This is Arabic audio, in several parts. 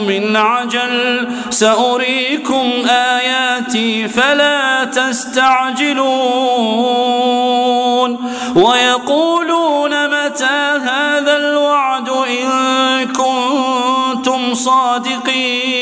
من عجل. سأريكم آياتي فلا تستعجلون. ويقولون متى هذا الوعد إن كنتم صادقين.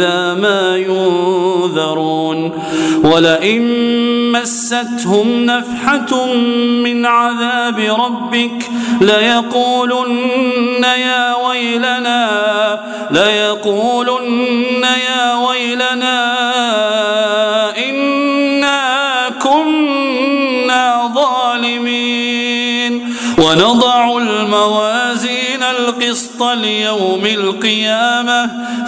إذا ما ينذرون ولئن مستهم نفحة من عذاب ربك ليقولن يا ويلنا ليقولن يا ويلنا إنا كنا ظالمين. ونضع الموازين القسط ليوم القيامة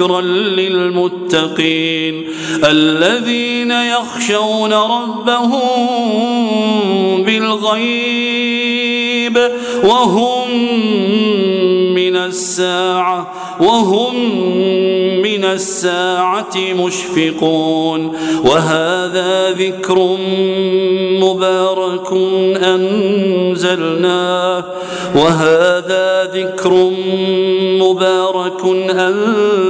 وذكرا للمتقين الذين يخشون ربهم بالغيب وهم من الساعة وهم من الساعة مشفقون وهذا ذكر مبارك أنزلناه وهذا ذكر مبارك أنزلناه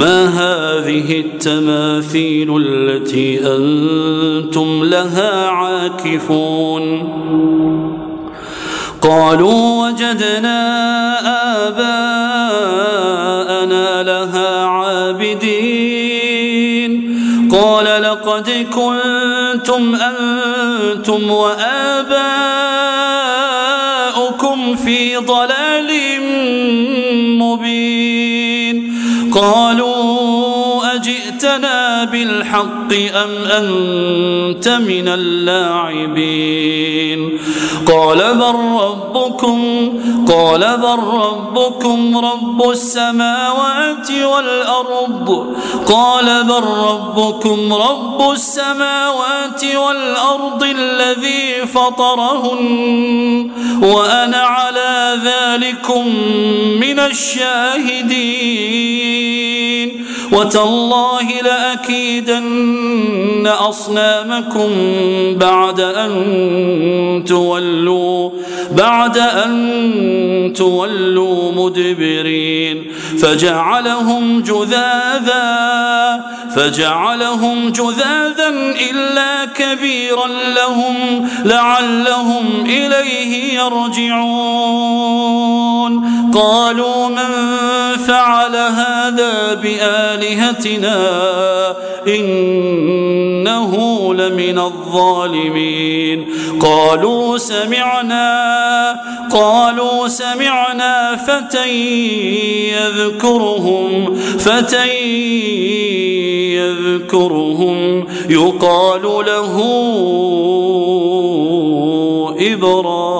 ما هذه التماثيل التي أنتم لها عاكفون؟ قالوا وجدنا آباءنا لها عابدين. قال لقد كنتم أنتم وآباؤكم في ضلال أجئتنا بالحق أم أنت من اللاعبين؟ قال بل ربكم قال بل ربكم رب السماوات والأرض. قال بل ربكم رب السماوات والأرض الذي فطرهن. وأنا على ذلكم من الشاهدين. وتالله لأكيدن أصنامكم بعد أن تولوا بعد أن تولوا مدبرين. فجعلهم جذاذا فجعلهم جذاذا إلا كبيرا لهم لعلهم إليه يرجعون. قالوا من فعل هذا بآلهتنا إنه لمن الظالمين. قالوا سمعنا قالوا سمعنا فتى يذكرهم فتى يذكرهم. يقال له إبراهيم.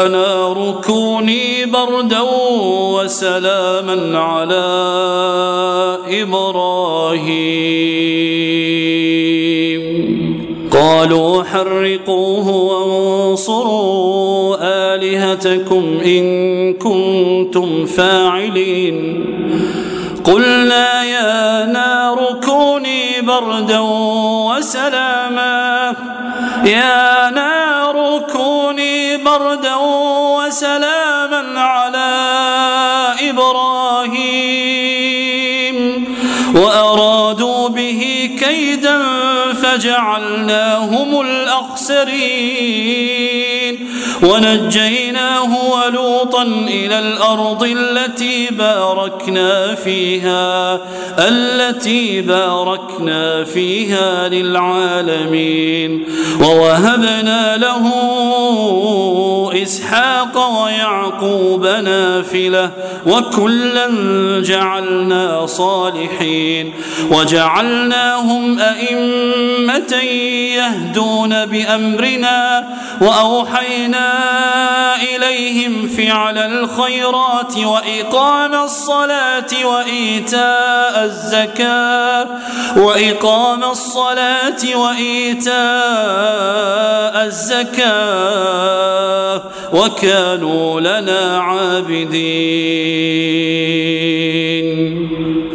يا نار كوني بردا وسلاما على إبراهيم. قالوا حرقوه وانصروا آلهتكم إن كنتم فاعلين. قلنا يا نار كوني بردا وسلاما. يا نار كوني بردا وسلاما فجعلناهم الأخسرين. ونجيناه ولوطا إلى الأرض التي باركنا فيها التي باركنا فيها للعالمين. ووهبنا له إسحاق ويعقوب نافلة وكلا جعلنا صالحين. وجعلناهم أئمة يهدون بأمرنا وأوحينا إليهم فعل الخيرات وإقام الصلاة وإيتاء الزكاة وإقام الصلاة وإيتاء الزكاة وكانوا لنا عابدين.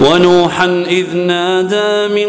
ونوحا إذ نادى من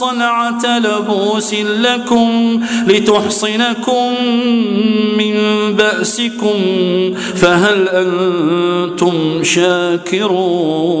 صنعة لبوس لكم لتحصنكم من بأسكم فهل أنتم شاكرون؟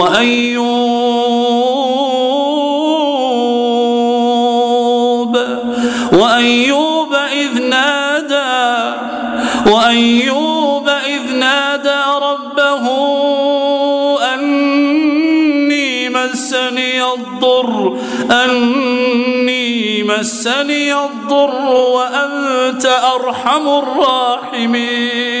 وأيوب وأيوب إذ نادى وأيوب إذ نادى ربه أني مسني الضر أني مسني الضر وأنت أرحم الراحمين.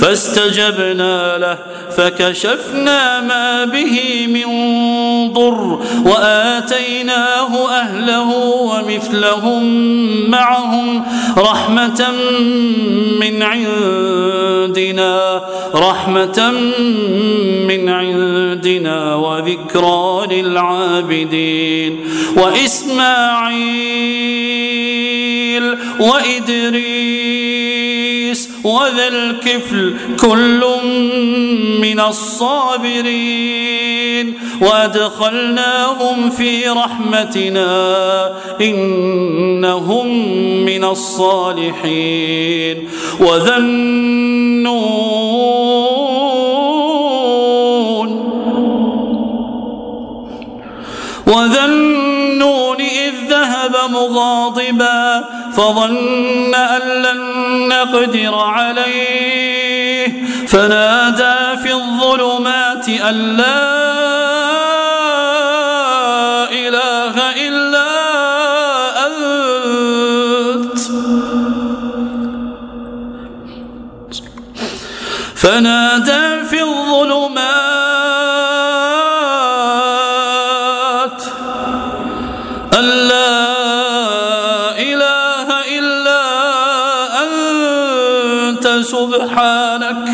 فاستجبنا له فكشفنا ما به من ضر وآتيناه أهله ومثلهم معهم رحمة من عندنا رحمة من عندنا وذكرى للعابدين وإسماعيل وإدريس وذا الكفل كل من الصابرين. وأدخلناهم في رحمتنا إنهم من الصالحين. وذا النون وذا النون إذ ذهب مغاضبا فظن أن لن نقدر عليه. فنادى في الظلمات أن لا إله إلا أنت. فنادى سبحانك.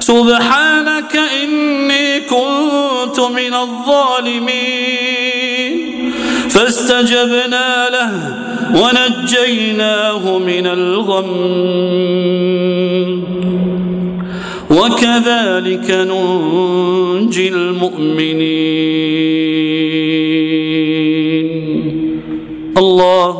سبحانك إني كنت من الظالمين. فاستجبنا له ونجيناه من الغم. وكذلك ننجي المؤمنين. الله